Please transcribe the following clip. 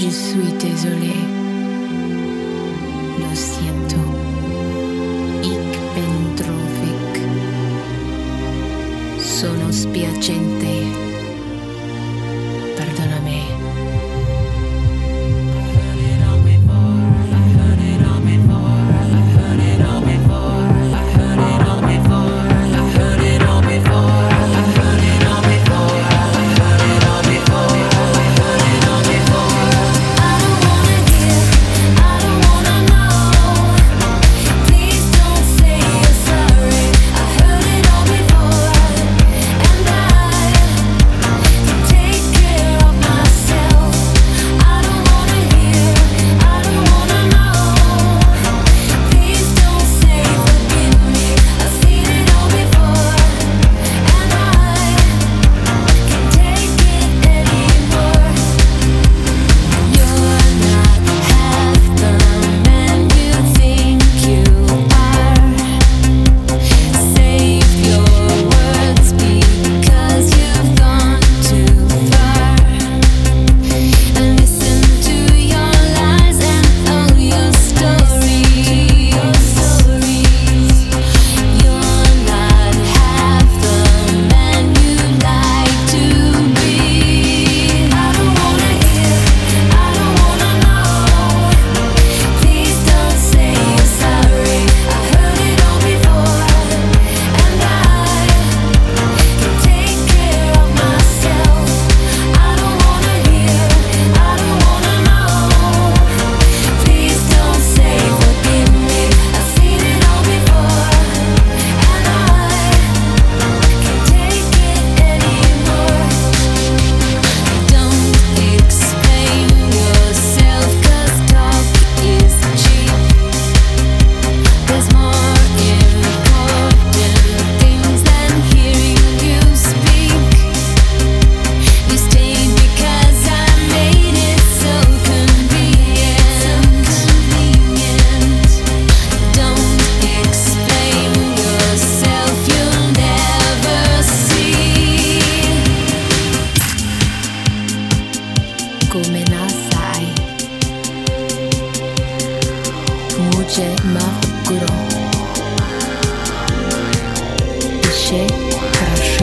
Je suis désolé. Lo siento. Ich bin traurig. Sono spiacente. projet Marc Gourand. Пиши хорошо.